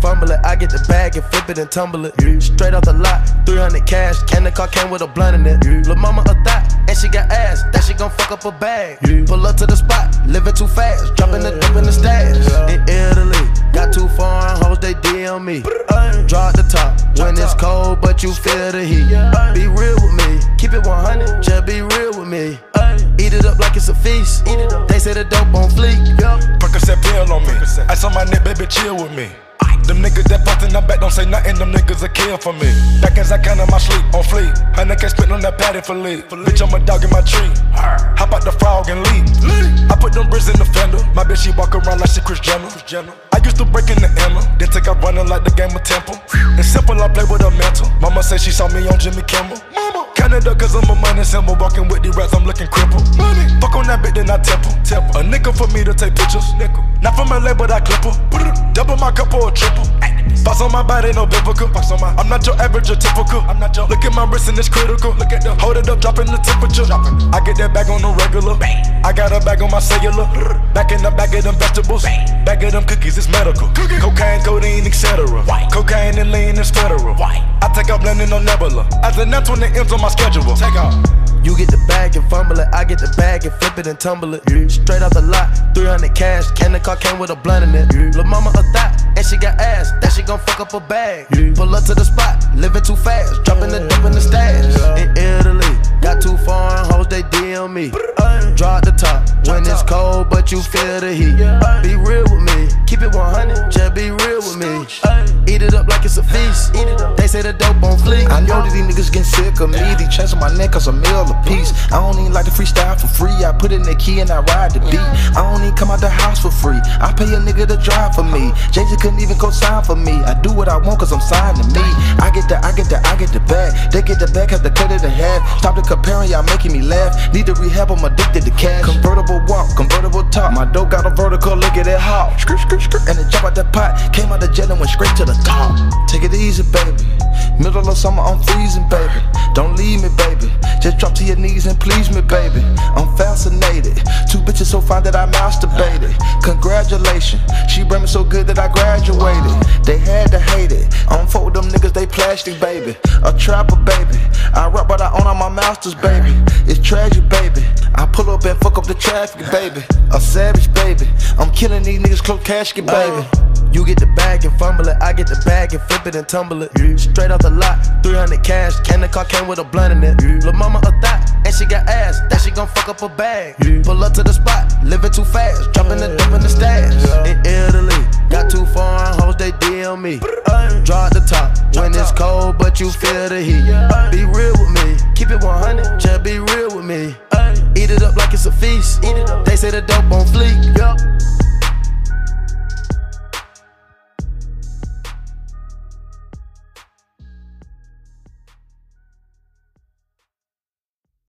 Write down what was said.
fumble it. I get the bag and flip it and tumble it. Straight off the lot, 300 cash. And the car came with a blunt in it. Lil' mama a thot, and she got ass. That she gon' fuck up a bag. Pull up to the spot, living too fast. Dropping the dip in the stash. In Italy, got two foreign hoes, they DM me. Drop the top when it's cold, but you feel the heat. Be real with me, keep it 100, just be real with me. Eat it up like it's a feast. They say the dope on fleek. Percocet pill on me. I saw my nigga, baby, chill with me. Them niggas that in the back don't say nothing, them niggas a kill for me. Back as I count on my sleep, on fleek. Honey can't spit on that patty for lead. Bitch, I'm a dog in my tree. Hop out the frog and leave. I put them bricks in the fender. My bitch, she walk around like she Kris Jenner. I used to break in the Emma, then take out running like the game of Temple. It's simple, I play with a mental. Mama say she saw me on Jimmy Kimmel. Canada, cause I'm a money symbol. Walking with the rats, Nickel for me to take pictures. Nickel. Not from LA, but I clip her. Double my cup or triple. Box on my body, no biblical. On my, I'm not your average or typical. I'm not your. Look at my wrist and it's critical. Look at the. Hold it up, dropping the temperature. Dropping. I get that bag on the regular. Bang. I got a bag on my cellular. Back in the bag of them vegetables. Bang. Of them cookies, it's medical. Cookie. Cocaine, codeine, etc. Cocaine and lean is federal. White. I take out blending on Nebula. As the an N 20 M's on my schedule. Take off. You get the bag and fumble it. I get the bag and flip it and tumble it. Straight off the lot, 300 cash. And the car came with a blunt in it. Lil' mama a thot, and she got ass. That she gon' fuck up a bag. Pull up to the spot, living too fast. Dropping the dip in the stash. In Italy, got two foreign hoes, they DM me. Drop the top when it's cold, but you feel the heat. Be real with me, keep it 100, just be real with me. Eat it up like it's a feast. They say the dope on fleek. I know that these niggas getting sick of me. These chains on my neck cause a meal a piece. I don't even like to freestyle for free. I put in the key and I ride the beat. I don't even come out the house for free. I pay a nigga to drive for me. Jay Z couldn't even co-sign for me. I do what I want cause I'm signed to me. I get the, I get the, I get the bag. They get the bag, have to cut it in half. Stop the comparing, y'all making me laugh. Need to rehab, I'm addicted to cash. Convertible walk, convertible top. My dope got a vertical, look at it how. Skirt, skirt, skirt. And it jump out the pot. Came out the jet and went straight to the top. Take it easy, baby. Middle of summer, I'm freezing, baby. Don't leave me, baby. Just drop to your knees and please me, baby. I'm fascinated. Two bitches so fine that I masturbated. Congratulations. She bring me so good that I graduated. They had to hate it. I don't fuck with them niggas, they plastic, baby. A trapper, baby. I rap, but I own all my masters, baby. It's tragic, baby. I pull up and fuck up the traffic, baby. A savage, baby. I'm killing these niggas, close casket, baby. You get the bag and fumble it. I get the bag and flip it and tumble it. Straight off the lot, 300 cash. And the car came with a blunt in it. Lil' mama a thot, and she got ass. That she gon' fuck up a bag. Pull up to the spot, living too fast. Dropping the dip in the stash. In Italy, got two foreign hoes, they DM me. Draw at the top when it's cold, but you feel the heat. Be real with me, keep it 100, just be real with me. Eat it up like it's a feast. They say the dope on fleek.